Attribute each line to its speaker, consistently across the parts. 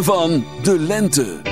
Speaker 1: van de lente.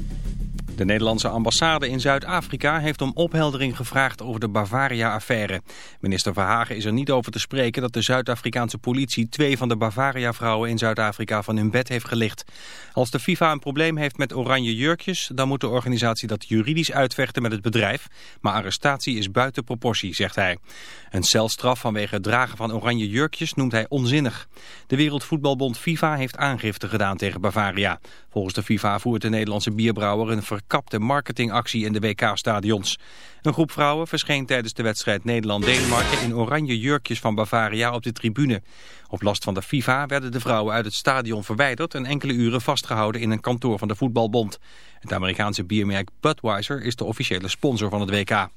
Speaker 2: De Nederlandse ambassade in Zuid-Afrika heeft om opheldering gevraagd over de Bavaria-affaire. Minister Verhagen is er niet over te spreken dat de Zuid-Afrikaanse politie twee van de Bavaria-vrouwen in Zuid-Afrika van hun bed heeft gelicht. Als de FIFA een probleem heeft met oranje jurkjes, dan moet de organisatie dat juridisch uitvechten met het bedrijf. Maar arrestatie is buiten proportie, zegt hij. Een celstraf vanwege het dragen van oranje jurkjes noemt hij onzinnig. De Wereldvoetbalbond FIFA heeft aangifte gedaan tegen Bavaria. Volgens de FIFA voert de Nederlandse bierbrouwer een verkapte marketingactie in de WK-stadions. Een groep vrouwen verscheen tijdens de wedstrijd Nederland-Denemarken in oranje jurkjes van Bavaria op de tribune. Op last van de FIFA werden de vrouwen uit het stadion verwijderd en enkele uren vastgehouden in een kantoor van de voetbalbond. Het Amerikaanse biermerk Budweiser is de officiële sponsor van het WK.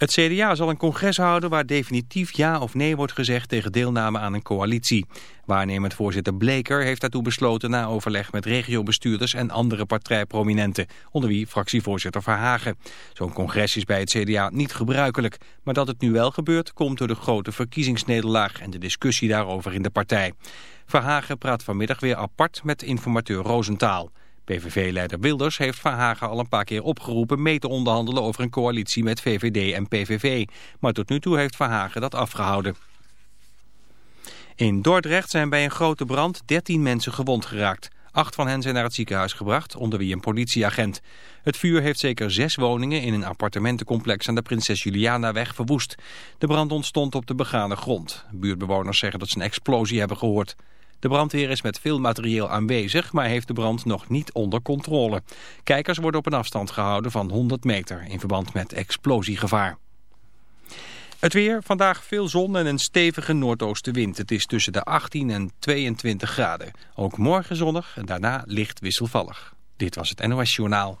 Speaker 2: Het CDA zal een congres houden waar definitief ja of nee wordt gezegd tegen deelname aan een coalitie. Waarnemend voorzitter Bleker heeft daartoe besloten na overleg met regiobestuurders en andere partijprominenten, onder wie fractievoorzitter Verhagen. Zo'n congres is bij het CDA niet gebruikelijk, maar dat het nu wel gebeurt komt door de grote verkiezingsnederlaag en de discussie daarover in de partij. Verhagen praat vanmiddag weer apart met informateur Rosentaal. PVV-leider Wilders heeft Van Hagen al een paar keer opgeroepen mee te onderhandelen over een coalitie met VVD en PVV. Maar tot nu toe heeft Van Hagen dat afgehouden. In Dordrecht zijn bij een grote brand 13 mensen gewond geraakt. Acht van hen zijn naar het ziekenhuis gebracht, onder wie een politieagent. Het vuur heeft zeker zes woningen in een appartementencomplex aan de Prinses Julianaweg verwoest. De brand ontstond op de begane grond. Buurtbewoners zeggen dat ze een explosie hebben gehoord. De brandweer is met veel materieel aanwezig, maar heeft de brand nog niet onder controle. Kijkers worden op een afstand gehouden van 100 meter in verband met explosiegevaar. Het weer, vandaag veel zon en een stevige noordoostenwind. Het is tussen de 18 en 22 graden. Ook morgen zonnig en daarna licht wisselvallig. Dit was het NOS Journaal.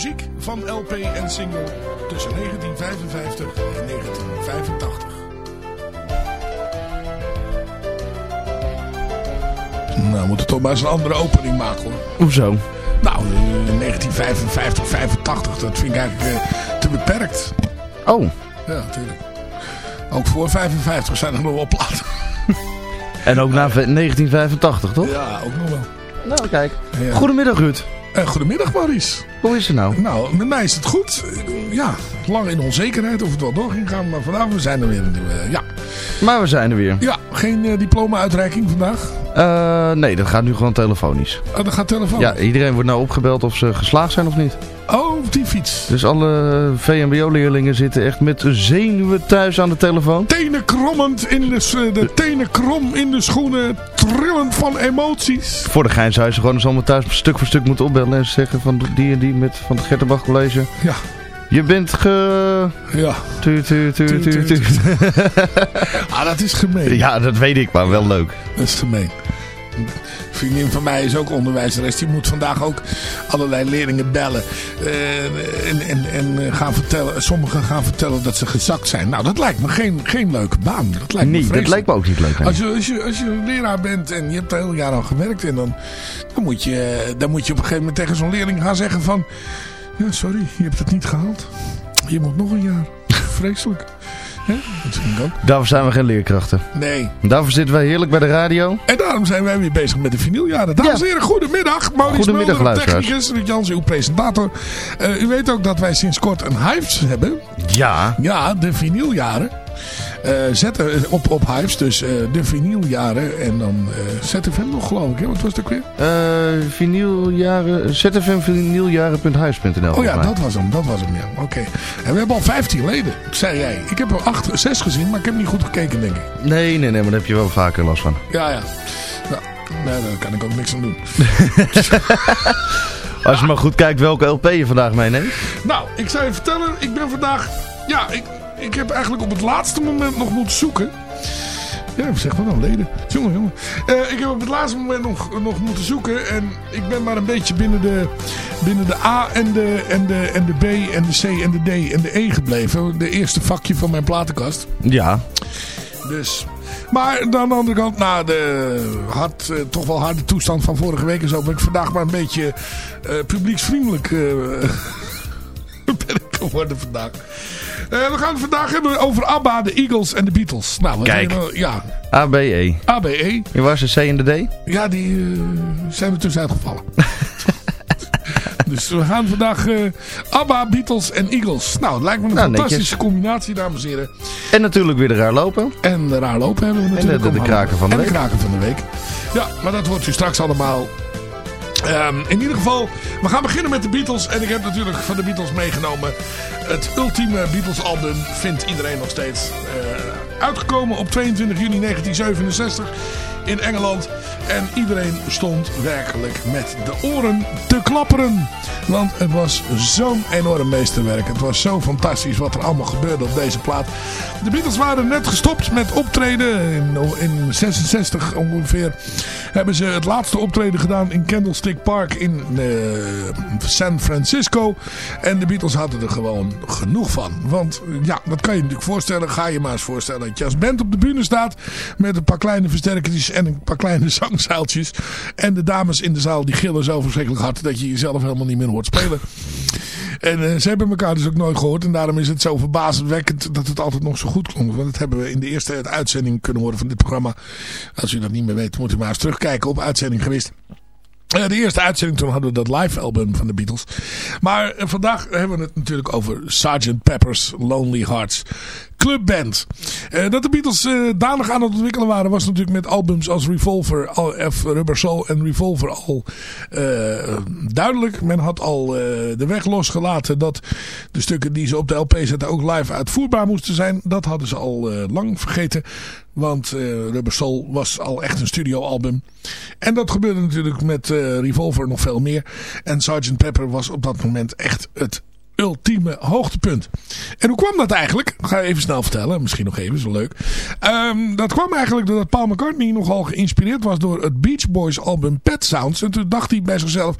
Speaker 3: Muziek van LP en single tussen 1955 en 1985. Nou, we moeten toch maar eens een andere opening maken hoor.
Speaker 4: Hoezo?
Speaker 3: Nou, eh, 1955, 85, dat vind ik eigenlijk eh, te beperkt.
Speaker 4: Oh,
Speaker 3: Ja, natuurlijk. Ook voor 55 zijn er nog wel platen.
Speaker 4: en ook na 1985, toch?
Speaker 3: Ja, ook nog wel.
Speaker 4: Nou, kijk.
Speaker 3: Ja.
Speaker 4: Goedemiddag, Ruud.
Speaker 3: Eh, goedemiddag Maurice.
Speaker 4: Hoe is het nou?
Speaker 3: Nou, met mij is het goed. Ja, lang in onzekerheid of het wel door ging gaan. Maar vandaag, we zijn er weer. Eh, ja.
Speaker 4: Maar we zijn er weer.
Speaker 3: ja, geen eh, diploma-uitreiking vandaag.
Speaker 4: Eh, nee, dat gaat nu gewoon telefonisch.
Speaker 3: Oh, dat gaat telefoon.
Speaker 4: Ja, iedereen wordt nou opgebeld of ze geslaagd zijn of niet.
Speaker 3: Oh, op die fiets.
Speaker 4: Dus alle VMBO-leerlingen zitten echt met zenuwen thuis aan de telefoon.
Speaker 3: Tenen krommend in de, de tenen krom in de schoenen. Trillend van emoties.
Speaker 4: Voor de gein zou je ze gewoon eens allemaal thuis stuk voor stuk moeten opbellen en zeggen van die en die met van het Gertenbach College.
Speaker 3: Ja,
Speaker 4: Je bent ge...
Speaker 3: ja.
Speaker 4: Tu, tu, tu, tu,
Speaker 3: Tu, tu,
Speaker 4: tu.
Speaker 3: Ah, dat is gemeen.
Speaker 4: Ja, dat weet ik, maar wel leuk.
Speaker 3: Dat is gemeen. Vriendin van mij is ook onderwijzeres. Die moet vandaag ook allerlei leerlingen bellen. eh, en en, en gaan vertellen, sommigen gaan vertellen dat ze gezakt zijn. Nou, dat lijkt me geen, geen leuke baan. Dat lijkt me
Speaker 4: Nee, dat
Speaker 3: vreselijk.
Speaker 4: lijkt me ook niet leuk.
Speaker 3: Als je, als, je, als je een leraar bent en je hebt er heel jaar aan gewerkt. En dan, dan, moet je, dan moet je op een gegeven moment tegen zo'n leerling gaan zeggen van... Ja, sorry, je hebt het niet gehaald. Je moet nog een jaar. Vreselijk. Hè?
Speaker 4: Daarvoor zijn we geen leerkrachten.
Speaker 3: Nee,
Speaker 4: Daarvoor zitten wij heerlijk bij de radio.
Speaker 3: En daarom zijn wij weer bezig met de vinyljaren. Dames en heren, goedemiddag. Maurice
Speaker 4: Goedemiddag,
Speaker 3: Mulder, technicus. Ruud Jansen, uw presentator. Eh, u weet ook dat wij sinds kort een Hives hebben.
Speaker 4: Ja.
Speaker 3: Ja, de vinyljaren. Eh zetten op, op Hives, dus eh, de vinyljaren. En dan eh ZFM nog, geloof ik. Hè? Wat was ook weer?
Speaker 4: Vinyljaren, zfmvinyljaren.huis.nl
Speaker 3: Oh ja, dat was hem. Dat was hem, ja. Oké. En we hebben al 15 leden, zei jij. Ik heb er 8, 6 gezien, maar ik heb niet goed gekeken, denk ik.
Speaker 4: Nee, nee, nee, maar daar heb je wel vaker last van.
Speaker 3: Ja, ja. Nou, nee, daar kan ik ook niks aan doen.
Speaker 4: Als je maar goed kijkt welke LP je vandaag meeneemt.
Speaker 3: Nou, ik zou je vertellen, ik ben vandaag... Ja, ik, ik heb eigenlijk op het laatste moment nog moeten zoeken. Ja, zeg maar dan, leden. Jongen, jongen. Eh, ik heb op het laatste moment nog, nog moeten zoeken. En ik ben maar een beetje binnen de, binnen de A en de, en, de, en de B en de C en de D en de E gebleven. De eerste vakje van mijn platenkast.
Speaker 4: Ja.
Speaker 3: Dus... Maar dan aan de andere kant, na de hard, eh, toch wel harde toestand van vorige week en zo, ben ik vandaag maar een beetje eh, publieksvriendelijk ben ik geworden vandaag. Eh, we gaan het vandaag hebben over ABBA, de Eagles en de Beatles. Nou,
Speaker 4: Kijk.
Speaker 3: we- ja,
Speaker 4: ABE.
Speaker 3: ABE.
Speaker 4: En waar is de C en de D?
Speaker 3: Ja, die eh, zijn er tussenuit gevallen. dus we gaan vandaag eh, ABBA, Beatles en Eagles. Nou, het lijkt me een
Speaker 4: Nou,
Speaker 3: fantastische
Speaker 4: netjes.
Speaker 3: combinatie, dames en heren.
Speaker 4: En natuurlijk weer de raar lopen.
Speaker 3: En de raar lopen hebben we natuurlijk.
Speaker 4: de- de kraken van de
Speaker 3: en
Speaker 4: week.
Speaker 3: de kraken van de week. Ja, maar dat hoort u straks allemaal. Ehm, in ieder geval, we gaan beginnen met de Beatles. En ik heb natuurlijk van de Beatles meegenomen. Het ultieme Beatles album vindt iedereen nog steeds. eh, uitgekomen op 22 juni 1967 in Engeland. En iedereen stond werkelijk met de oren te klapperen. Want het was zo'n enorm meesterwerk. Het was zo fantastisch wat er allemaal gebeurde op deze plaat. De Beatles waren net gestopt met optreden. In, in 66 ongeveer hebben ze het laatste optreden gedaan in Candlestick Park in eh, San Francisco. En de Beatles hadden er gewoon genoeg van. Want ja, dat kan je natuurlijk voorstellen. Ga je maar eens voorstellen dat als band op de bühne staat. Met een paar kleine versterkertjes en een paar kleine zangzaaltjes. En de dames in de zaal die gillen zo verschrikkelijk hard dat je jezelf helemaal niet meer hoort spelen. En eh, ze hebben elkaar dus ook nooit gehoord. En daarom is het zo verbazendwekkend dat het altijd nog zo goed klonk. Want dat hebben we in de eerste uitzending kunnen horen van dit programma. Als u dat niet meer weet, moet u maar eens terugkijken op uitzending geweest. Uh, de eerste uitzending toen hadden we dat live album van de Beatles. Maar uh, vandaag hebben we het natuurlijk over Sgt. Pepper's Lonely Hearts Clubband. Uh, dat de Beatles danig aan het ontwikkelen waren was natuurlijk met albums als Revolver, F, Rubber Soul en Revolver al duidelijk. Men had al de weg losgelaten dat de stukken die ze op de LP zetten ook live uitvoerbaar moesten zijn. Dat hadden ze al lang vergeten. Want uh, Rubber Soul was al echt een studioalbum. En dat gebeurde natuurlijk met uh, Revolver nog veel meer. En Sgt. Pepper was op dat moment echt het ultieme hoogtepunt. En hoe kwam dat eigenlijk? Ik ga even snel vertellen. Misschien nog even, is wel leuk. Um, dat kwam eigenlijk doordat Paul McCartney nogal geïnspireerd was door het Beach Boys album Pet Sounds. En toen dacht hij bij zichzelf,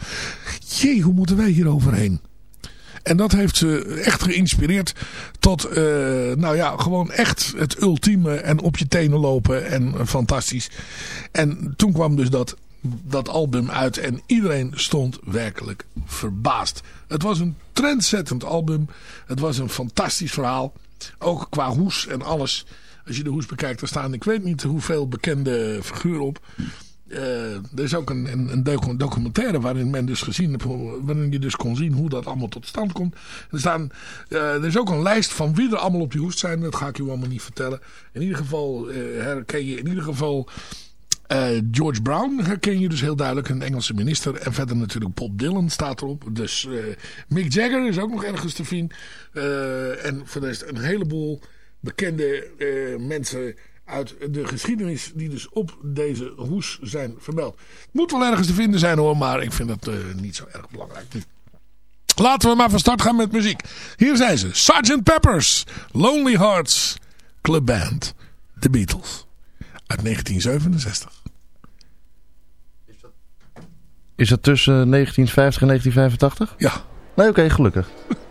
Speaker 3: jee, hoe moeten wij hier overheen? En dat heeft ze echt geïnspireerd tot, uh, nou ja, gewoon echt het ultieme en op je tenen lopen en fantastisch. En toen kwam dus dat, dat album uit en iedereen stond werkelijk verbaasd. Het was een trendzettend album. Het was een fantastisch verhaal. Ook qua hoes en alles. Als je de hoes bekijkt, daar staan ik weet niet hoeveel bekende figuren op. Uh, er is ook een, een, een, documentaire waarin men dus gezien waarin je dus kon zien hoe dat allemaal tot stand komt. Er, staan, uh, er is ook een lijst van wie er allemaal op die hoest zijn. Dat ga ik u allemaal niet vertellen. In ieder geval uh, herken je in ieder geval George Brown herken je dus heel duidelijk, een Engelse minister. En verder natuurlijk Bob Dylan staat erop. Dus Mick Jagger is ook nog ergens te zien. en voor de rest een heleboel bekende mensen uit de geschiedenis die dus op deze hoes zijn vermeld. Het moet wel ergens te vinden zijn hoor, maar ik vind dat uh, niet zo erg belangrijk nu. Laten we maar van start gaan met muziek. Hier zijn ze. Sgt. Pepper's Lonely Hearts Club Band. The Beatles. Uit 1967.
Speaker 5: Is dat tussen 1950 en 1985?
Speaker 3: Ja.
Speaker 5: Nee, oké, okay, gelukkig.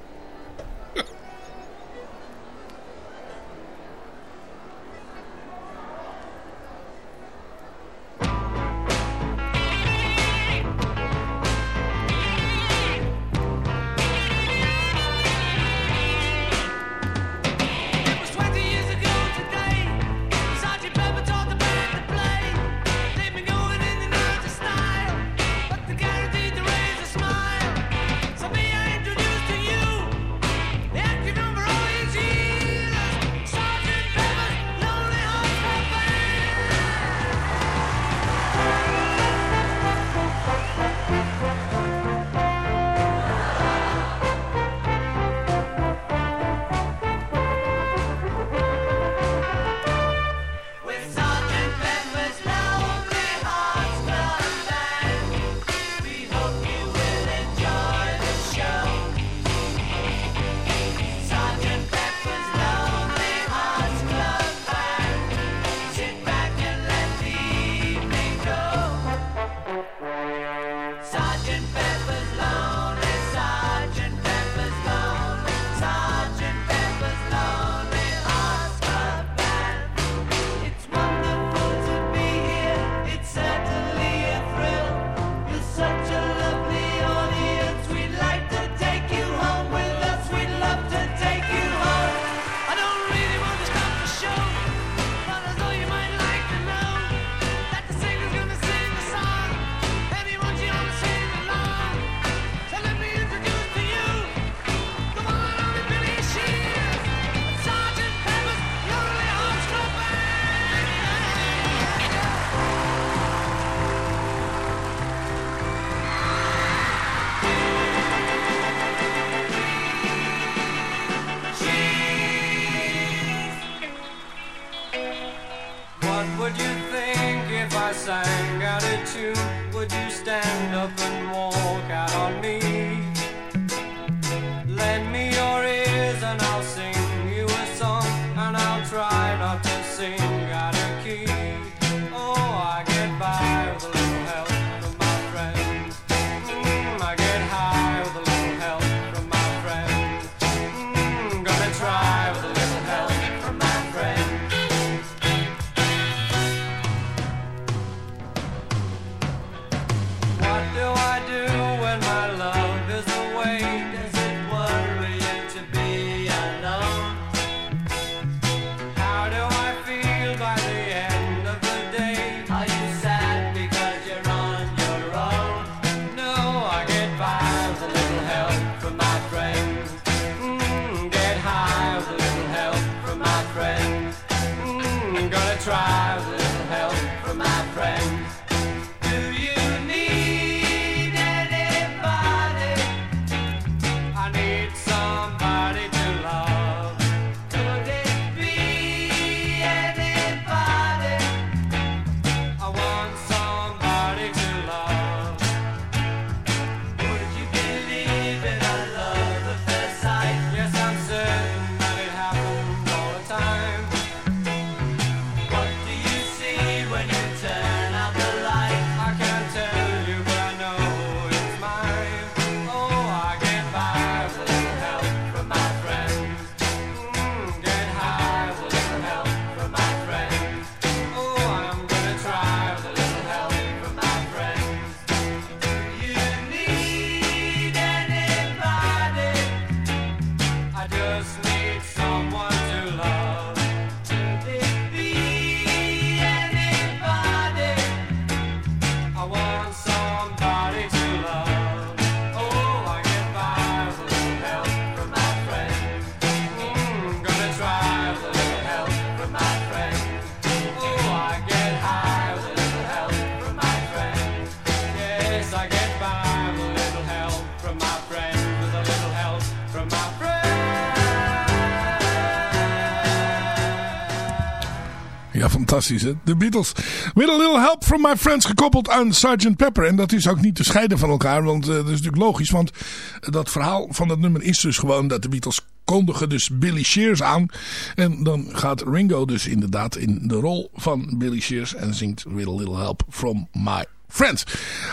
Speaker 6: De Beatles. With a little help from my friends gekoppeld aan Sgt. Pepper. En dat is ook niet te scheiden van elkaar. Want uh, dat is natuurlijk logisch. Want dat verhaal van dat nummer is dus gewoon dat de Beatles kondigen dus Billy Shears aan. En dan gaat Ringo dus inderdaad in de rol van Billy Shears. En zingt With a little help from my Friends.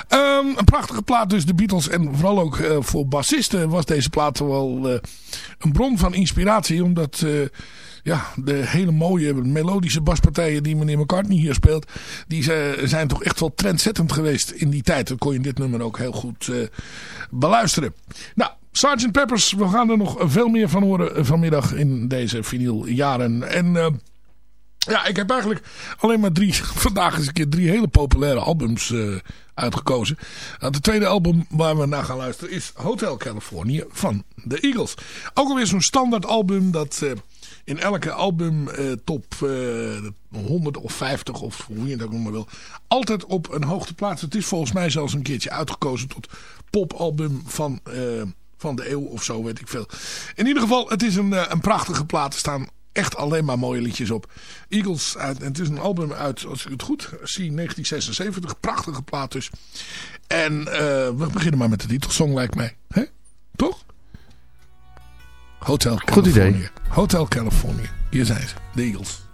Speaker 6: Um, een prachtige plaat dus, de Beatles. En vooral ook uh, voor bassisten was deze plaat wel een bron van inspiratie. Omdat ja, de hele mooie melodische baspartijen die meneer McCartney hier speelt. Die zijn toch echt wel trendzettend geweest in die tijd. Dan kon je dit nummer ook heel goed beluisteren. Nou, Sgt. Peppers, we gaan er nog veel meer van horen vanmiddag in deze vinyljaren. En... Ja, ik heb eigenlijk alleen maar drie, vandaag eens een keer drie hele populaire albums uitgekozen. Nou, het tweede album waar we naar gaan luisteren is Hotel California van de Eagles. Ook alweer zo'n standaard album dat in elke album uh, top 100 of 50 of hoe je het ook noemen wil, altijd op een hoogte. Het is volgens mij zelfs een keertje uitgekozen tot popalbum van van de eeuw of zo, weet ik veel. In ieder geval, het is een, een prachtige plaat. Er staan echt alleen maar mooie liedjes op. Eagles, uit, het is een album uit, als ik het goed zie, 1976. Prachtige plaat dus. En we beginnen maar met de titelsong, lijkt mij. Toch? Hotel California.
Speaker 3: Goed idee.
Speaker 6: Hotel California. Hier zijn ze, de Eagles.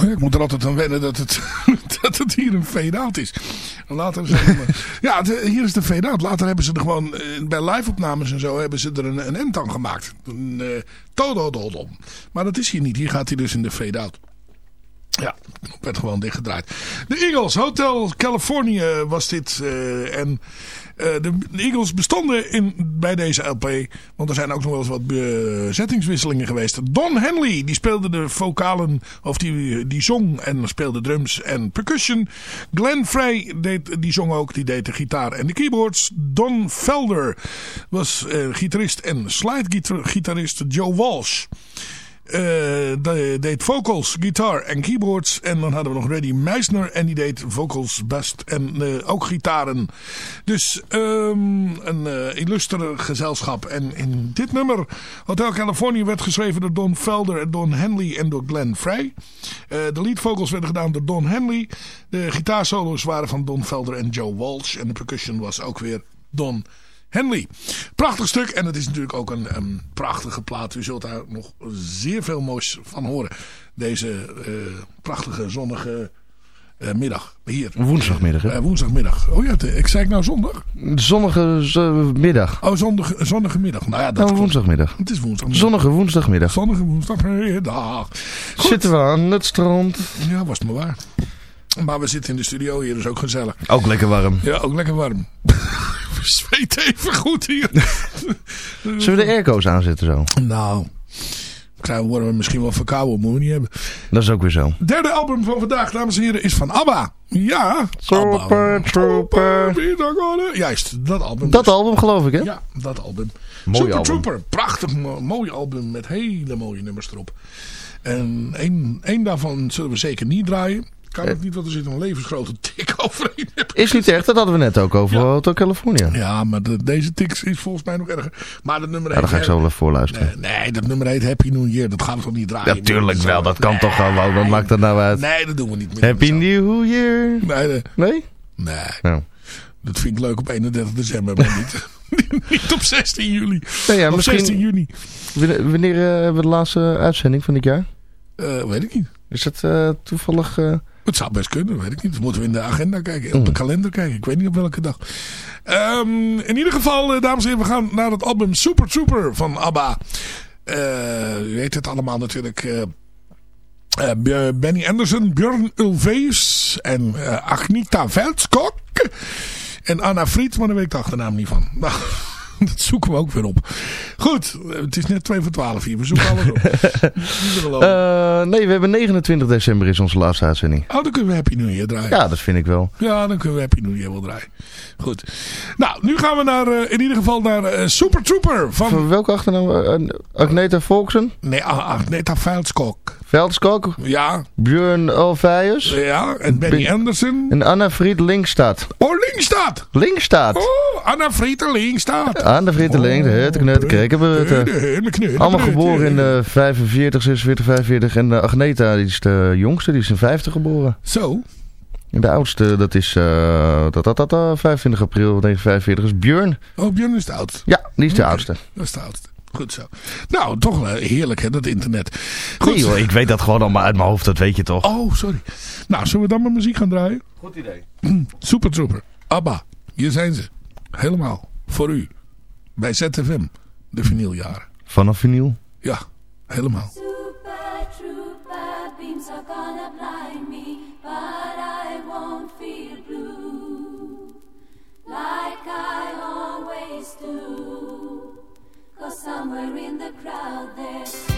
Speaker 3: Oh ja, ik moet er altijd aan wennen dat het, dat het hier een fade-out is. Later we, ja, de- hier is de fade-out. Later hebben ze er gewoon, eh, bij live-opnames en zo, hebben ze er een, een end aan gemaakt. Een uh. Maar dat is hier niet. Hier gaat hij dus in de fade-out. Ja, werd gewoon dichtgedraaid. De Eagles, Hotel California was dit. eh, en eh, de, de Eagles bestonden in, bij deze LP. Want er zijn ook nog wel eens wat bezettingswisselingen geweest. Don Henley, die speelde de vocalen. Of die, die zong en speelde drums en percussion. Glenn Frey, deed, die zong ook. Die deed de gitaar en de keyboards. Don Felder was eh, gitarist en slide-gitarist. Joe Walsh. Eh, de- deed vocals, gitaar en keyboards. En dan hadden we nog Reddy Meisner. En die deed vocals, best en eh, ook gitaren. Dus ehm, een eh illustere gezelschap. En in dit nummer, Hotel California, werd geschreven door Don Felder, Don Henley en door Glenn Frey. De lead vocals werden gedaan door Don Henley. De gitaarsolo's waren van Don Felder en Joe Walsh. En de percussion was ook weer Don. Prachtig stuk. En het is natuurlijk ook een, een prachtige plaat. U zult daar nog zeer veel moois van horen. Deze eh, prachtige zonnige eh, middag. Hier.
Speaker 4: Woensdagmiddag, hè?
Speaker 3: Eh, woensdagmiddag. Oh ja, ik zei ik nou zondag?
Speaker 4: Zonnige middag.
Speaker 3: Oh, zonnige, zonnige middag. Nou ja, dat
Speaker 4: Nou, woensdagmiddag.
Speaker 3: Het is woensdag.
Speaker 4: Zonnige woensdagmiddag.
Speaker 3: Zonnige woensdagmiddag. Goed.
Speaker 4: Zitten we aan het strand.
Speaker 3: Ja, was het maar waar. Maar we zitten in de studio hier, dus ook gezellig.
Speaker 4: Ook lekker warm.
Speaker 3: Ja, ook lekker warm. we zweten even goed hier.
Speaker 4: Zullen we de airco's aanzetten zo?
Speaker 3: nou, krijgen worden we misschien wel verkouden, moeten we niet hebben.
Speaker 4: Dat is ook weer zo.
Speaker 3: Derde album van vandaag, dames en heren, is van ABBA. Ja. ABBA.
Speaker 4: trooper.
Speaker 3: Juist, dat album.
Speaker 4: Dat
Speaker 3: dus.
Speaker 4: album geloof ik, hè?
Speaker 3: Ja, dat album.
Speaker 4: Mooi
Speaker 3: Super
Speaker 4: album.
Speaker 3: Trooper. Prachtig mo- mooi album met hele mooie nummers erop. En één, één daarvan zullen we zeker niet draaien. Kan het niet, want er zit een levensgrote tik overheen.
Speaker 4: Is niet echt, dat hadden we net ook over
Speaker 3: Ja.
Speaker 4: Hotel California.
Speaker 3: Ja, maar de- deze tik is volgens mij nog erger. Maar dat nummer
Speaker 4: Ja, daar ga ik zo wel even voor luisteren.
Speaker 3: Nee, nee, dat nummer heet Happy New Year. Dat gaan we toch niet draaien?
Speaker 4: Ja, tuurlijk
Speaker 3: Zo.
Speaker 4: wel, dat kan
Speaker 3: Nee.
Speaker 4: toch gewoon. Wat maakt dat nou uit?
Speaker 3: Nee, dat doen we niet meer.
Speaker 4: Happy. New Year.
Speaker 3: Nee, nee.
Speaker 4: Nee?
Speaker 3: nee.
Speaker 4: Nou.
Speaker 3: Dat vind ik leuk op 31 december, maar niet, niet op 16 juli.
Speaker 4: Nou ja, misschien-
Speaker 3: 16 juni.
Speaker 4: Wanneer wanneer, eh, hebben we de laatste uitzending van dit jaar?
Speaker 3: Eh, weet ik niet.
Speaker 4: Is dat eh, toevallig...
Speaker 3: Het zou best kunnen, weet ik niet. Dan moeten we in de agenda kijken, op de
Speaker 4: Mm.
Speaker 3: kalender kijken. Ik weet niet op welke dag. Ehm, in ieder geval, eh, dames en heren, we gaan naar het album Super Trooper van ABBA. Eh, u weet het allemaal natuurlijk. eh, Benny Anderson, Björn Ulvaeus en Agnita Veldskog. En Anna Fried, maar daar weet ik de achternaam niet van. Dat zoeken we ook weer op. Goed, het is net 2 voor 12 hier. We zoeken alles op.
Speaker 4: Eh, nee, we hebben 29 december is onze laatste uitzending.
Speaker 3: Oh, dan kunnen we Happy New Year draaien.
Speaker 4: Ja, dat vind ik wel.
Speaker 3: Ja, dan kunnen we Happy New Year wel draaien. Goed. Nou, nu gaan we naar, eh, in ieder geval naar eh, Super Trooper van...
Speaker 4: Van welke achternaam? Agneta Volksen?
Speaker 3: Nee, ah, Agneta Veldskog.
Speaker 4: Veldskog?
Speaker 3: Ja,
Speaker 4: Björn Ulvaeus?
Speaker 3: ja. En Benny
Speaker 4: Ben-
Speaker 3: Anderson.
Speaker 4: En Anna Fried Linkstad.
Speaker 3: Oh, Linkstaat.
Speaker 4: Linkstad!
Speaker 3: Oh, Anna Frieten Linkstaat.
Speaker 4: Anna Fried Link, de het knet, krekenbeurten. Allemaal geboren in eh 45, 46, 45. En uh, Agneta die is de jongste, die is in 50 geboren.
Speaker 3: Zo.
Speaker 4: En de oudste, dat is uh, dat, dat, dat, uh, 25 april 1945, is Björn.
Speaker 3: Oh, Björn is de oudste.
Speaker 4: Ja, die is de oudste.
Speaker 3: Dat is de oudste. Goed zo. Nou, toch heerlijk hè, dat internet. Goed.
Speaker 4: Nee, joh, ik weet dat gewoon allemaal uit mijn hoofd, dat weet je toch.
Speaker 3: Oh, sorry. Nou, zullen we dan maar muziek gaan draaien?
Speaker 4: Goed idee.
Speaker 3: Super Trooper. ABBA. Hier zijn ze. Helemaal. Voor u. Bij ZFM. De vinyljaren.
Speaker 4: Vanaf vinyl?
Speaker 3: Ja, helemaal.
Speaker 7: Super trooper beams are gonna blind me, but I won't feel blue like I always do. Cause somewhere in the crowd there's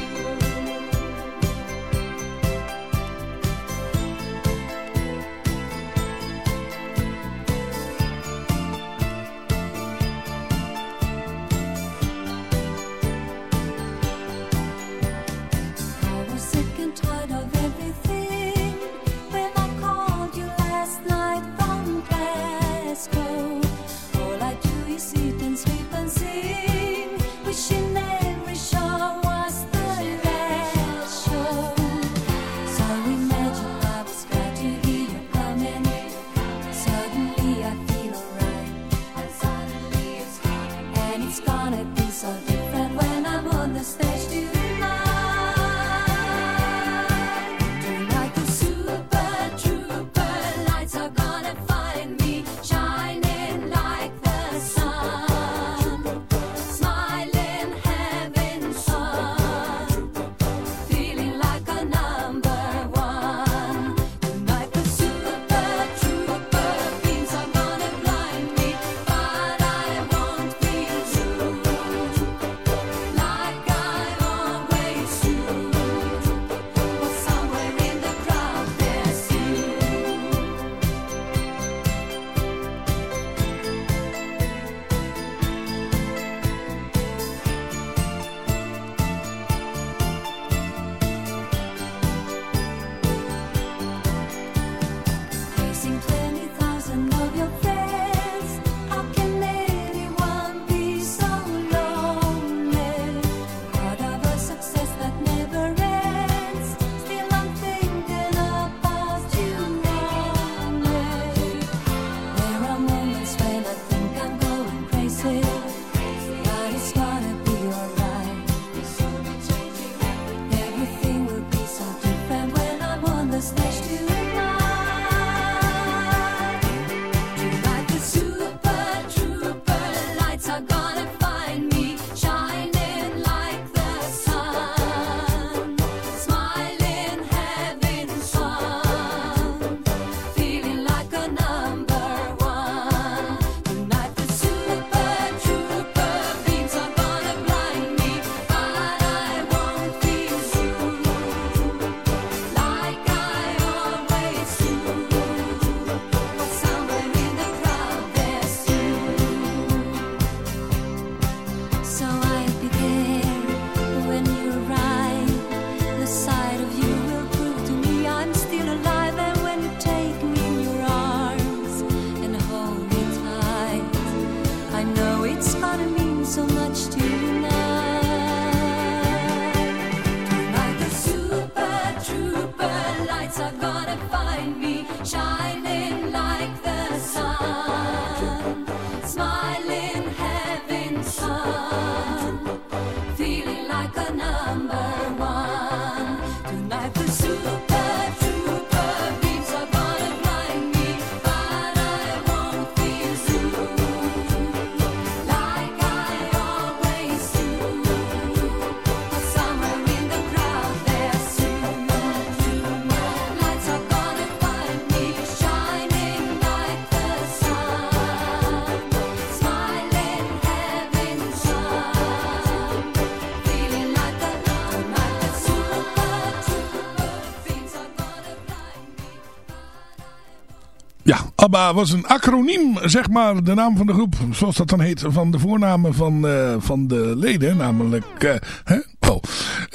Speaker 3: ABBA was een acroniem, zeg maar, de naam van de groep, zoals dat dan heet, van de voornamen van, uh, van de leden, namelijk, uh, hè? Oh,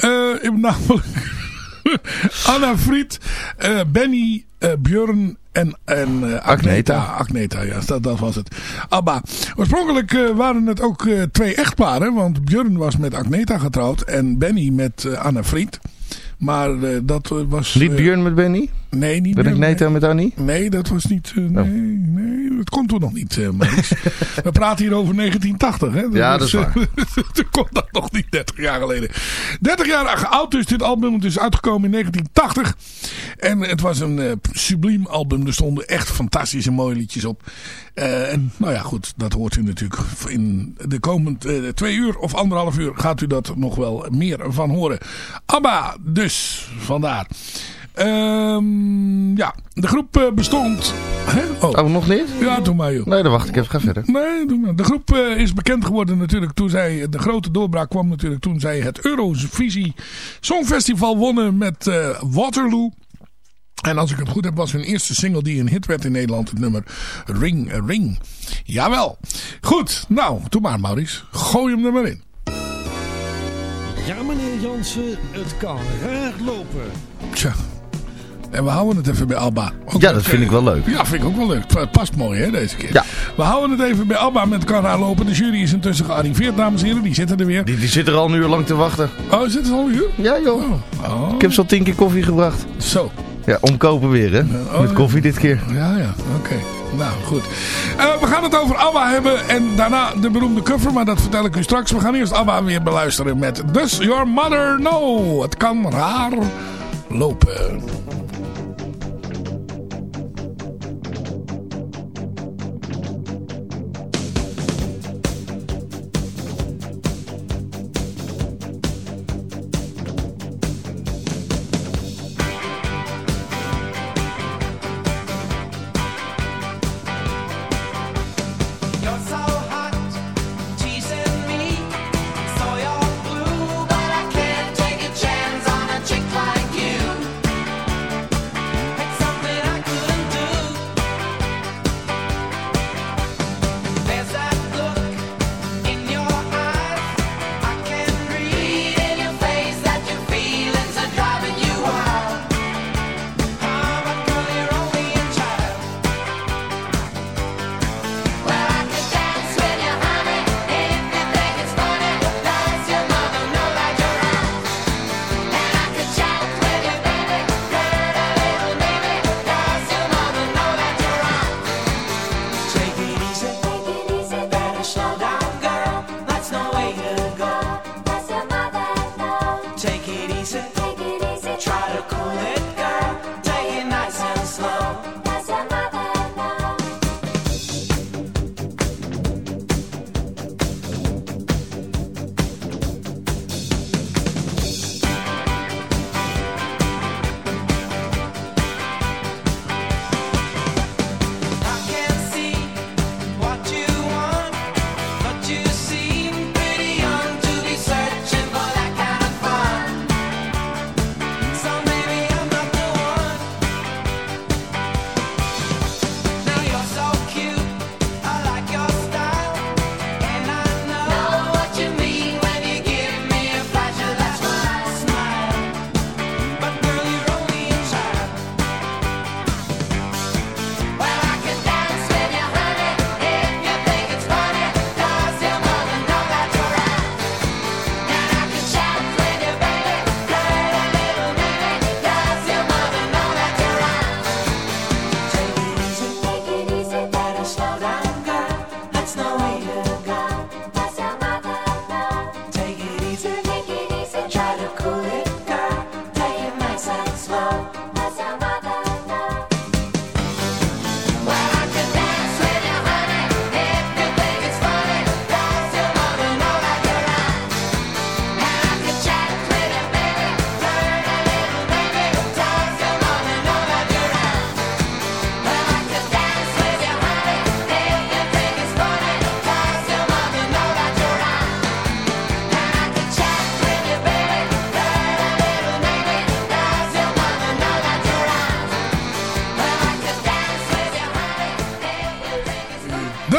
Speaker 3: uh, namelijk Anna Fried, Benny, Björn en, en uh, Agneta. Agneta. Ja, dat, dat was het. ABBA. Oorspronkelijk uh, waren het ook uh, twee echtparen, want Björn was met Agneta getrouwd en Benny met Anna Fried. Maar dat was...
Speaker 4: Niet Björn met Benny?
Speaker 3: Nee, niet
Speaker 4: Ben ik Neta met Annie?
Speaker 3: Nee, dat was niet... Uh, nee, oh. nee, dat kon toen nog niet, uh, We praten hier over 1980, hè?
Speaker 4: Dat ja, dat is waar.
Speaker 3: toen kon dat nog niet 30 jaar geleden. 30 jaar oud is dit album. Het is uitgekomen in 1980. En het was een uh, subliem album. Er stonden echt fantastische mooie liedjes op. en nou ja, goed. Dat hoort u natuurlijk in de komende twee uur of anderhalf uur gaat u dat nog wel meer van horen. ABBA dus, vandaar. Um, ja, de groep uh, bestond...
Speaker 4: Hè? Oh. oh. nog niet?
Speaker 3: Ja, doe maar joh.
Speaker 4: Nee, dan wacht ik even. Ga verder.
Speaker 3: Nee, doe maar. De groep uh, is bekend geworden natuurlijk toen zij... De grote doorbraak kwam natuurlijk toen zij het Eurovisie Songfestival wonnen met uh, Waterloo. En als ik het goed heb was hun eerste single die een hit werd in Nederland. Het nummer Ring Ring. Jawel. Goed, nou, doe maar Maurice. Gooi hem er maar in.
Speaker 8: Ja meneer Jansen, het kan raar lopen.
Speaker 3: Tja. En we houden het even bij Alba.
Speaker 4: Ook ja, dat vind ik wel leuk.
Speaker 3: Ja, vind ik ook wel leuk. Het past mooi hè, deze keer. Ja. We houden het even bij Alba met Canra lopen. De jury is intussen gearriveerd, dames en heren. Die zitten er weer.
Speaker 4: Die, die zitten er al een uur lang te wachten.
Speaker 3: Oh, zitten ze al een uur?
Speaker 4: Ja, joh. Oh. Oh. Ik heb zo tien keer koffie gebracht.
Speaker 3: Zo.
Speaker 4: Ja, omkopen weer, hè. Oh, met koffie dit keer.
Speaker 3: Ja, ja. Oké. Nou, goed. Uh, we gaan het over ABBA hebben en daarna de beroemde cover, maar dat vertel ik u straks. We gaan eerst ABBA weer beluisteren met Does Your Mother Know? Het kan raar lopen.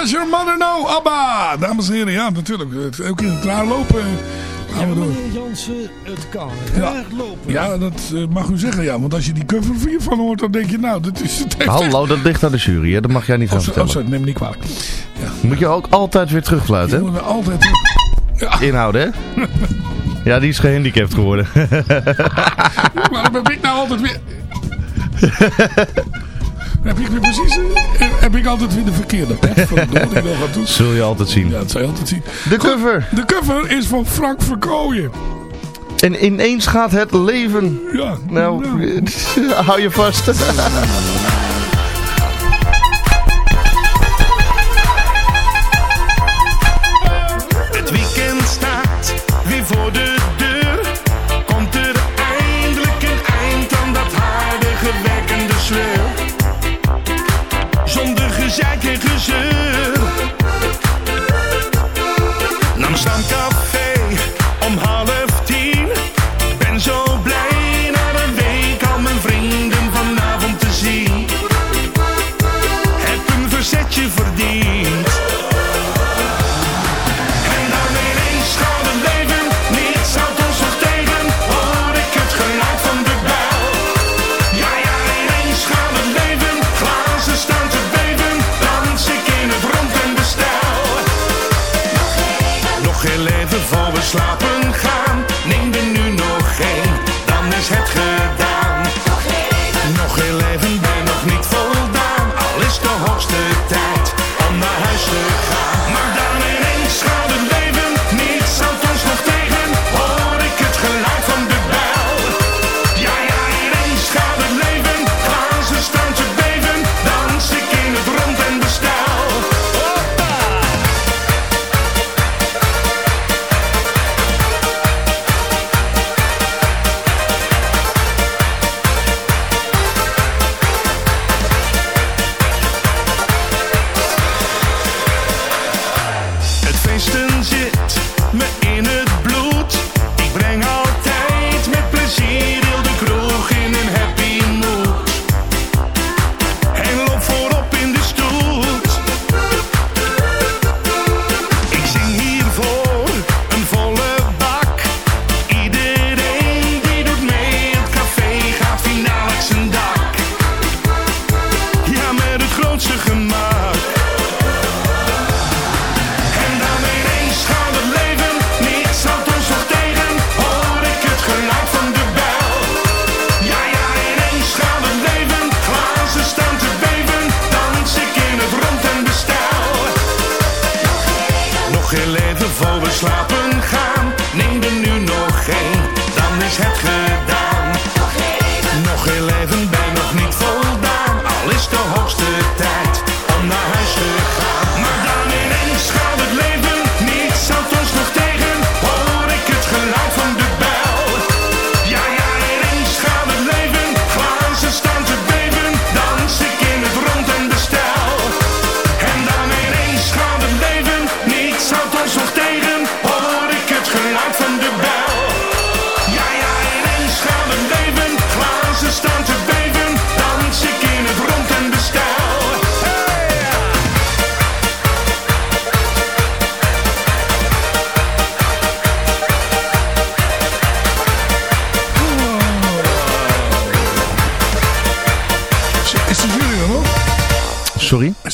Speaker 3: Does your mother know? Abba! Dames en heren, ja, natuurlijk. Ook in het raar lopen. eh, Gaan we door.
Speaker 8: Meneer Jansen, het kan
Speaker 3: Ja.
Speaker 8: raar lopen.
Speaker 3: Ja, dat eh, mag u zeggen, ja. Want als je die cover hiervan hoort, dan denk je, nou, dit is het. heeft
Speaker 4: Hallo, dat ligt aan de jury, hè? dat mag jij niet gaan
Speaker 3: echt- Oh,
Speaker 4: vertellen.
Speaker 3: sorry, neem me niet kwalijk.
Speaker 4: Moet je ook altijd weer terugfluiten,
Speaker 3: Je
Speaker 4: hè?
Speaker 3: moet er altijd...
Speaker 4: Inhouden, hè? Ja, die is gehandicapt geworden.
Speaker 3: Waarom heb ik nou altijd weer... heb ik weer precies... eh, Heb ik altijd weer de verkeerde pet.
Speaker 4: Zul je altijd zien.
Speaker 3: Ja, dat zou je altijd zien.
Speaker 4: De cover.
Speaker 3: De cover is van Frank Verkooyen.
Speaker 4: En ineens gaat het leven.
Speaker 3: Ja.
Speaker 4: Nou, hou je vast.
Speaker 9: should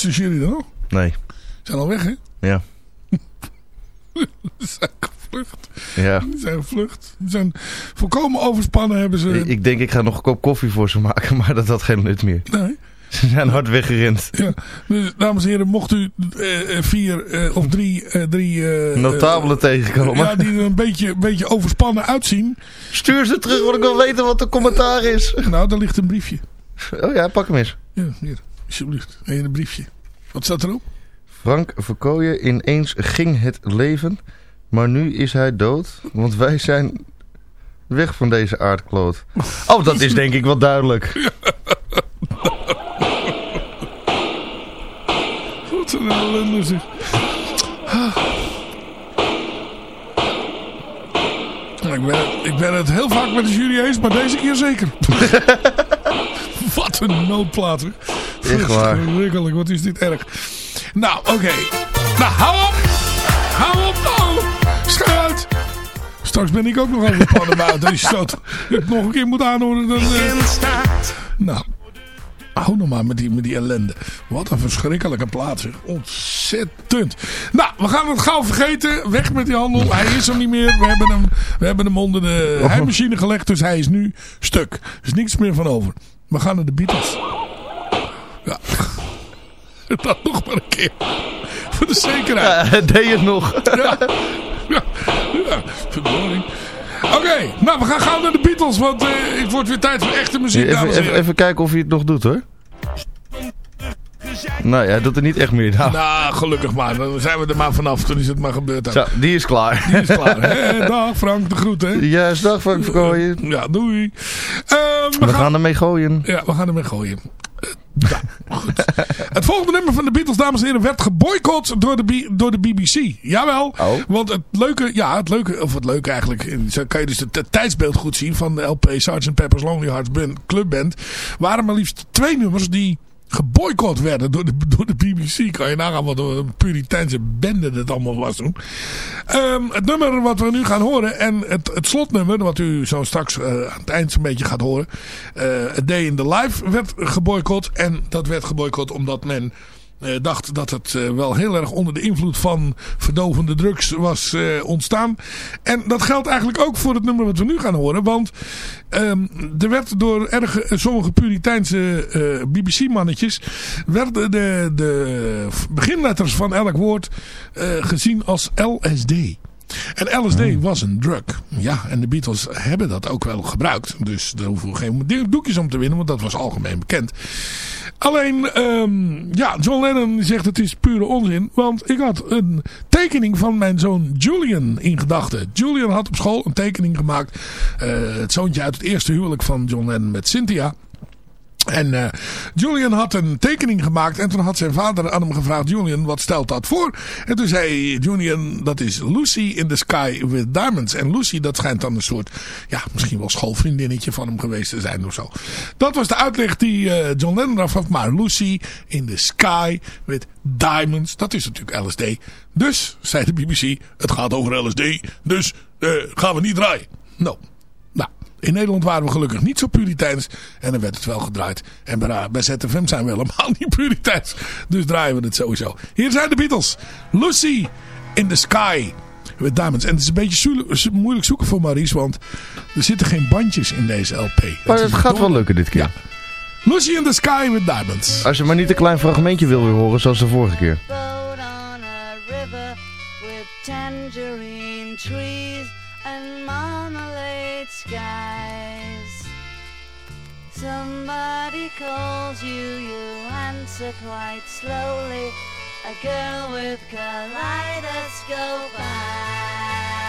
Speaker 9: de
Speaker 3: jury er nog?
Speaker 4: Nee.
Speaker 3: Zijn al weg, hè?
Speaker 4: Ja.
Speaker 3: Ze zijn gevlucht.
Speaker 4: Ja.
Speaker 3: Ze zijn gevlucht. Ze zijn volkomen overspannen hebben ze...
Speaker 4: Ik, ik denk ik ga nog een kop koffie voor ze maken, maar dat had geen nut meer.
Speaker 3: Nee.
Speaker 4: Ze zijn hard weggerend.
Speaker 3: Ja, dus dames en heren, mocht u eh, eh, vier eh, of drie... eh, drie
Speaker 4: Notabelen tegenkomen.
Speaker 3: Ja, die er een beetje, een beetje overspannen uitzien.
Speaker 4: Stuur ze terug, want ik wil weten wat de commentaar is.
Speaker 3: Nou, daar ligt een briefje.
Speaker 4: Oh ja, pak hem eens.
Speaker 3: Ja, hier. Alsjeblieft. Een briefje. Wat staat erop?
Speaker 4: Frank Verkooyen, ineens ging het leven, maar nu is hij dood, want wij zijn weg van deze aardkloot. Oh, dat is denk ik wel duidelijk.
Speaker 3: Wat een ellende zeg. Ik, ben, het- ik ben het heel vaak met de jury eens, maar deze keer zeker. Wat een noodplaat. hè.
Speaker 4: Echt waar.
Speaker 3: Verschrikkelijk, wat is dit erg. Nou, oké. Nou, hou op. Hou op nou. Schij uit. Straks ben ik ook nog aan de pannen buiten. Als je dat ik nog een keer moet aanhoren. Dan, eh, Nou. Hou nog maar met die, met die ellende. Wat een verschrikkelijke plaats. zeg. Ontzettend. Nou, we gaan het gauw vergeten. Weg met die handel. Hij is er niet meer. We hebben hem, we hebben hem onder de heimachine gelegd. Dus hij is nu stuk. Er is niks meer van over. We gaan naar de Beatles. Ja. Dat nog maar een keer. Voor de zekerheid.
Speaker 4: Ja, deed het nog.
Speaker 3: Ja. Ja. ja. Verdorie. Oké, nou we gaan gauw naar de Beatles, want eh, het wordt weer tijd voor echte muziek, dames
Speaker 4: Even,
Speaker 3: en
Speaker 4: even, even kijken of hij het nog doet hoor. Nou ja, doet er niet echt meer. Nou,
Speaker 3: Nou, gelukkig maar. Dan zijn we er maar vanaf. Toen is het maar gebeurd.
Speaker 4: zo, die is klaar.
Speaker 3: Die is klaar. Dag Frank, de groet hè.
Speaker 4: Juist, dag Frank Verkooyen.
Speaker 3: Ja, doei. Ehm, we,
Speaker 4: We
Speaker 3: gaan,
Speaker 4: gaan ermee gooien.
Speaker 3: Ja, we gaan ermee gooien. Eh, Ja, goed. Het volgende nummer van de Beatles, dames en heren, werd geboycott door de, door de BBC. Jawel.
Speaker 4: Oh.
Speaker 3: Want het leuke, ja, het leuke, of het leuke eigenlijk, zo kan je dus het, tijdsbeeld goed zien van de LP Sgt. Pepper's Lonely Hearts Club Band. Waren maar liefst twee nummers die geboycott werden door de, door de BBC. Kan je nagaan wat een puriteinse bende dit allemaal was toen. Ehm, het nummer wat we nu gaan horen en het, het slotnummer, wat u zo straks eh, aan het eind een beetje gaat horen. eh A Day in the Life werd geboycott. En dat werd geboycott omdat men dacht dat het eh, wel heel erg onder de invloed van verdovende drugs was eh, ontstaan. En dat geldt eigenlijk ook voor het nummer wat we nu gaan horen. Want ehm, er werd door erg, eh, sommige Puriteinse eh, BBC-mannetjes... werden de, de beginletters van elk woord eh, gezien als LSD. En LSD was een drug. Ja, en de Beatles hebben dat ook wel gebruikt. Dus daar hoeven we geen doekjes om te winnen, want dat was algemeen bekend. Alleen, ehm, ja, John Lennon zegt het is pure onzin. Want ik had een tekening van mijn zoon Julian in gedachten. Julian had op school een tekening gemaakt. eh, het zoontje uit het eerste huwelijk van John Lennon met Cynthia. En eh, Julian had een tekening gemaakt en toen had zijn vader aan hem gevraagd... Julian, wat stelt dat voor? En toen zei Julian, dat is Lucy in the Sky with Diamonds. En Lucy, dat schijnt dan een soort, ja, misschien wel schoolvriendinnetje van hem geweest te zijn of zo. Dat was de uitleg die eh, John Lennon had. Maar Lucy in the Sky with Diamonds, dat is natuurlijk LSD. Dus, zei de BBC, het gaat over LSD, dus eh, gaan we niet draaien. Nou... In Nederland waren we gelukkig niet zo puriteins. En dan werd het wel gedraaid. En bij, bij ZFM zijn we helemaal niet puriteins. Dus draaien we het sowieso. Hier zijn de Beatles. Lucy in the Sky. With Diamonds. En het is een beetje moeilijk zoeken voor Maurice. Want er zitten geen bandjes in deze LP.
Speaker 4: Maar
Speaker 3: is
Speaker 4: het gaat wel lukken dit keer.
Speaker 3: Ja. Lucy in the Sky with Diamonds.
Speaker 4: Als je maar niet een klein fragmentje wil weer horen zoals de vorige keer.
Speaker 10: boat on a river with tangerine trees and marmalade skies. Somebody calls you, you answer quite slowly. A girl with kaleidoscope eyes.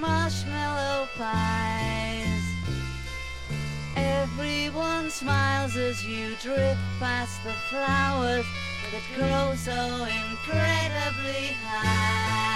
Speaker 10: Marshmallow pies. Everyone smiles as you drift past the flowers that grow so incredibly high.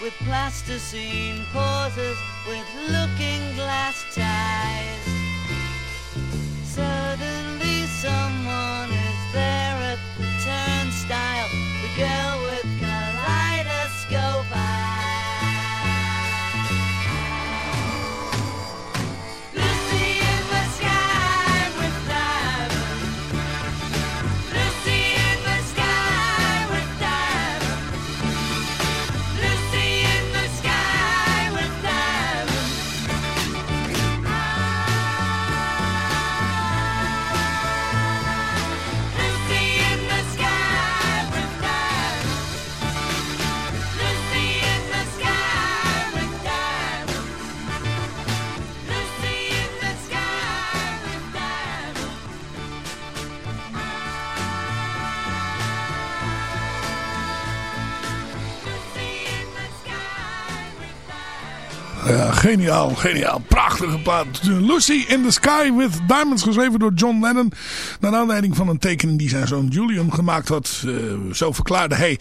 Speaker 10: With plasticine pauses with looking glass ties. Suddenly someone is there at the turnstile. The girl
Speaker 3: geniaal, geniaal. Prachtige plaat. Lucy in the Sky with Diamonds, geschreven door John Lennon. Naar aanleiding van een tekening die zijn zoon Julian gemaakt had. Eh, zo verklaarde hij.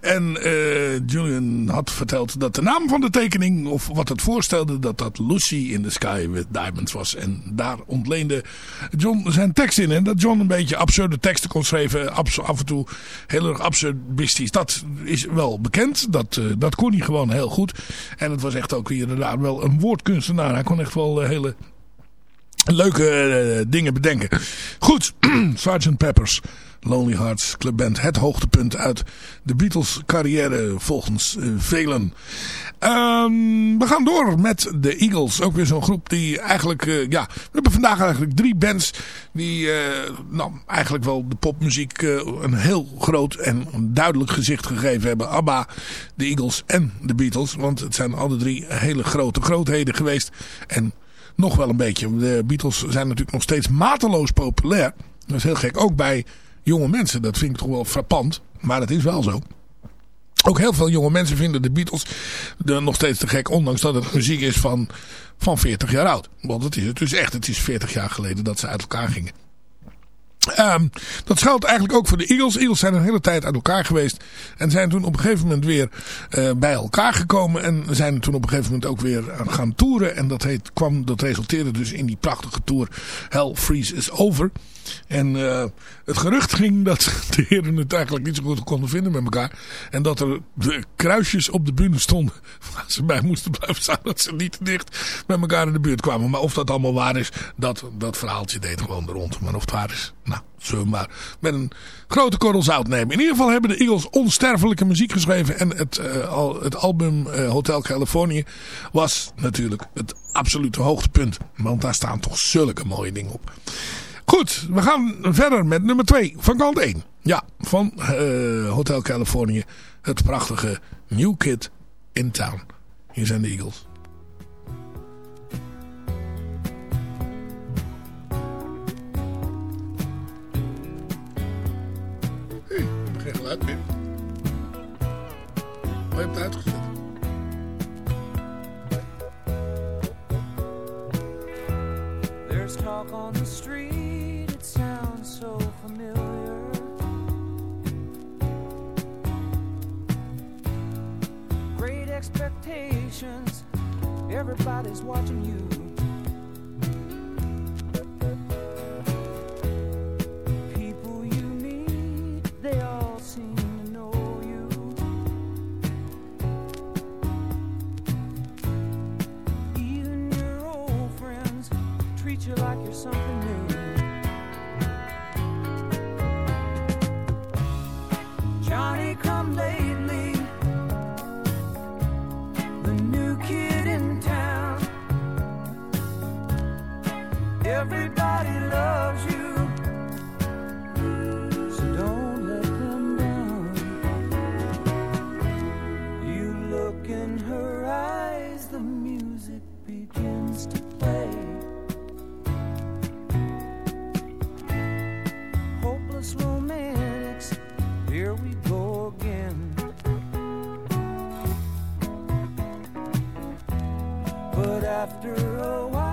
Speaker 3: En eh, Julian had verteld dat de naam van de tekening, of wat het voorstelde, dat dat Lucy in the Sky with Diamonds was. En daar ontleende John zijn tekst in. En dat John een beetje absurde teksten kon schrijven. af en toe heel erg absurdistisch. Dat is wel bekend. Dat, eh, dat kon hij gewoon heel goed. En het was echt ook inderdaad wel een woordkunstenaar. Hij kon echt wel eh, hele leuke eh, dingen bedenken. Goed, Sgt. Peppers. Lonely Hearts Club Band. Het hoogtepunt uit de Beatles carrière volgens eh, velen. Ehm, we gaan door met de Eagles. Ook weer zo'n groep die eigenlijk... eh, ja, we hebben vandaag eigenlijk drie bands die eh, nou, eigenlijk wel de popmuziek een heel groot en duidelijk gezicht gegeven hebben. ABBA, de Eagles en de Beatles. Want het zijn alle drie hele grote grootheden geweest. En nog wel een beetje. De Beatles zijn natuurlijk nog steeds mateloos populair. Dat is heel gek. Ook bij jonge mensen. Dat vind ik toch wel frappant. Maar het is wel zo. Ook heel veel jonge mensen vinden de Beatles nog steeds te gek. Ondanks dat het muziek is van, van 40 jaar oud. Want het is het dus echt. Het is 40 jaar geleden dat ze uit elkaar gingen. Ehm, dat geldt eigenlijk ook voor de Eagles. Eagles zijn een hele tijd uit elkaar geweest. En zijn toen op een gegeven moment weer eh, bij elkaar gekomen. En zijn toen op een gegeven moment ook weer aan gaan toeren. En dat, kwam, dat resulteerde dus in die prachtige tour Hell Freeze is Over. En uh, het gerucht ging dat de heren het eigenlijk niet zo goed konden vinden met elkaar. En dat er kruisjes op de bühne stonden waar ze bij moesten blijven staan. Dat ze niet te dicht met elkaar in de buurt kwamen. Maar of dat allemaal waar is, dat, dat verhaaltje deed gewoon rond. Maar of het waar is, nou, zullen we maar met een grote korrel zout nemen. In ieder geval hebben de Eagles onsterfelijke muziek geschreven. En het, uh, al, het album uh, Hotel Californië was natuurlijk het absolute hoogtepunt. Want daar staan toch zulke mooie dingen op. Goed, we gaan verder met nummer 2 van kant 1. Ja, van uh, Hotel Californië. Het prachtige New Kid in Town. Hier zijn de Eagles. Hey, geen geluid meer. Hebt het uitgezet.
Speaker 6: Everybody's watching you. People you meet, they all seem to know you. Even your old friends treat you like you're something new. After a while,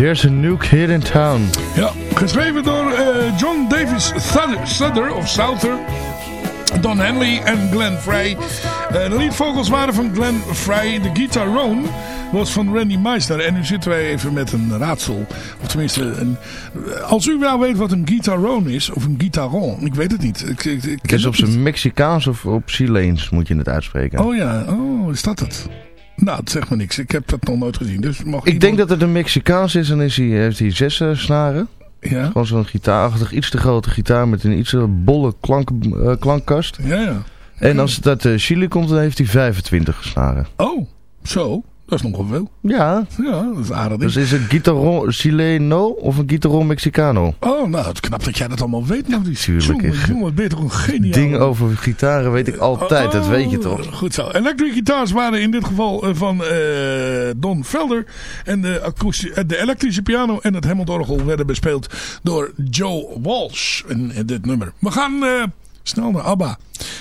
Speaker 6: There's a new kid in town.
Speaker 3: Ja, geschreven door eh, John Davis Souther, of Souther, Don Henley en Glenn Frey. Eh, de leadvogels waren van Glenn Frey. De guitarone was van Randy Meister. En nu zitten wij even met een raadsel. Of tenminste, een, als u wel weet wat een guitarone is, of een guitaron, ik weet het niet. Ik, ik, ik
Speaker 4: Het is op zijn Mexicaans of op Chileens moet je het uitspreken.
Speaker 3: Oh ja, oh, is dat het? Nou, het zegt me niks. Ik heb dat nog nooit gezien. Dus mag
Speaker 4: Ik denk dat het een Mexicaans is en is hij, heeft hij zes eh, snaren.
Speaker 3: Ja.
Speaker 4: Gewoon zo'n gitaarachtig, iets te grote gitaar met een iets te bolle klank, eh, klankkast.
Speaker 3: Ja, ja.
Speaker 4: En als het uit eh, Chili komt, dan heeft hij 25 snaren.
Speaker 3: Oh, zo. Dat is nogal veel.
Speaker 4: Ja.
Speaker 3: Ja, dat is aardig.
Speaker 4: Dus is het guitaron chileno of een guitaron mexicano?
Speaker 3: Oh, nou, het is knap dat jij dat allemaal weet. Nou, die
Speaker 4: Tuurlijk.
Speaker 3: jongen, toch een geniaal.
Speaker 4: Ding over gitaren weet ik altijd, dat weet je toch?
Speaker 3: Oh, Goed zo. Electric guitars waren in dit geval eh, van eh, Don Felder. En de, akoestische- eh, de elektrische piano en het Hammond-orgel werden bespeeld door Joe Walsh in, in dit nummer. We gaan snel naar ABBA.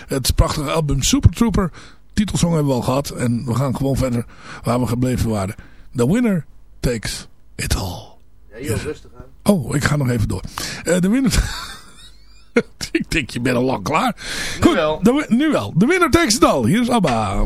Speaker 3: Het prachtige album Super Trooper. Titelsong hebben we al gehad. En we gaan gewoon verder waar we gebleven waren. The winner takes it all. Oh, ik ga nog even door. Eh, de winnaar... ik denk, je bent al lang klaar. Goed,
Speaker 4: wel.
Speaker 3: de nu wel. De winnaar takes it all. Hier is ABBA.